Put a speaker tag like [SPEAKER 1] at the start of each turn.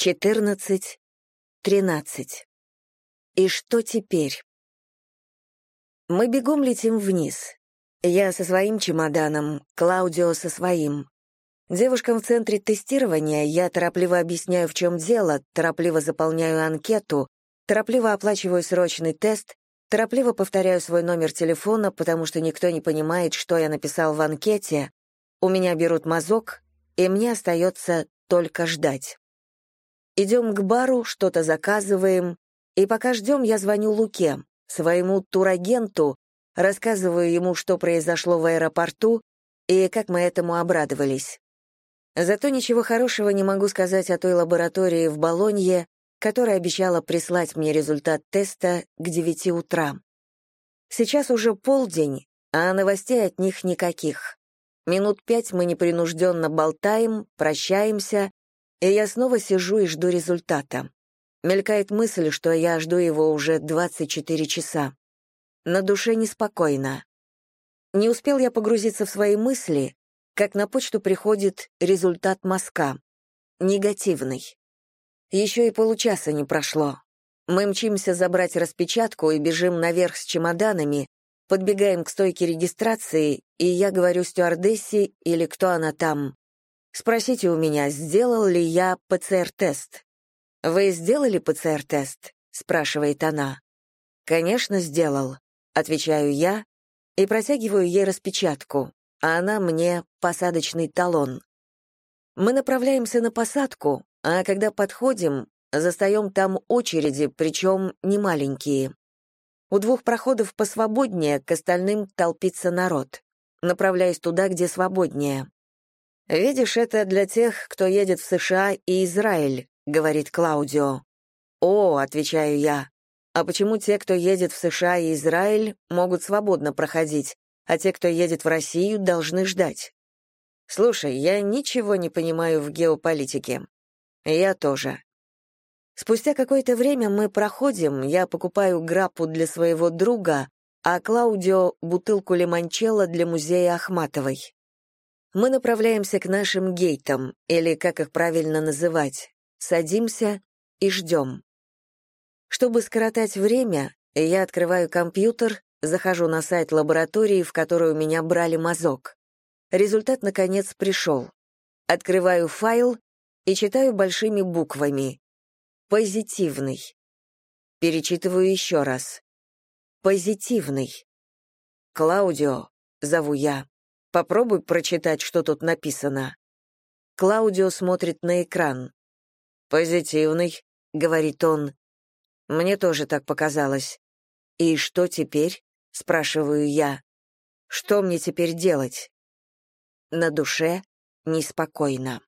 [SPEAKER 1] 14, 13. И что теперь? Мы бегом летим вниз. Я со своим чемоданом, Клаудио со своим. Девушкам в центре тестирования я торопливо объясняю, в чем дело, торопливо заполняю анкету, торопливо оплачиваю срочный тест, торопливо повторяю свой номер телефона, потому что никто не понимает, что я написал в анкете, у меня берут мазок, и мне остается только ждать. Идем к бару, что-то заказываем, и пока ждем, я звоню Луке, своему турагенту, рассказываю ему, что произошло в аэропорту и как мы этому обрадовались. Зато ничего хорошего не могу сказать о той лаборатории в Болонье, которая обещала прислать мне результат теста к 9 утра. Сейчас уже полдень, а новостей от них никаких. Минут пять мы непринужденно болтаем, прощаемся, и я снова сижу и жду результата. Мелькает мысль, что я жду его уже 24 часа. На душе неспокойно. Не успел я погрузиться в свои мысли, как на почту приходит результат мазка. Негативный. Еще и получаса не прошло. Мы мчимся забрать распечатку и бежим наверх с чемоданами, подбегаем к стойке регистрации, и я говорю стюардессе или кто она там. Спросите у меня, сделал ли я ПЦР-тест. «Вы сделали ПЦР-тест?» — спрашивает она. «Конечно, сделал», — отвечаю я и протягиваю ей распечатку, а она мне посадочный талон. Мы направляемся на посадку, а когда подходим, застаем там очереди, причем не маленькие. У двух проходов посвободнее, к остальным толпится народ. Направляюсь туда, где свободнее. «Видишь, это для тех, кто едет в США и Израиль», — говорит Клаудио. «О», — отвечаю я, — «а почему те, кто едет в США и Израиль, могут свободно проходить, а те, кто едет в Россию, должны ждать?» «Слушай, я ничего не понимаю в геополитике». «Я тоже». Спустя какое-то время мы проходим, я покупаю граппу для своего друга, а Клаудио — бутылку лимончелло для музея Ахматовой мы направляемся к нашим гейтам, или как их правильно называть, садимся и ждем. Чтобы скоротать время, я открываю компьютер, захожу на сайт лаборатории, в которую меня брали мазок. Результат, наконец, пришел. Открываю файл и читаю большими буквами. Позитивный. Перечитываю еще раз. Позитивный. Клаудио, зову я. Попробуй прочитать, что тут написано». Клаудио смотрит на экран. «Позитивный», — говорит он. «Мне тоже так показалось». «И что теперь?» — спрашиваю я. «Что мне теперь делать?» На душе неспокойно.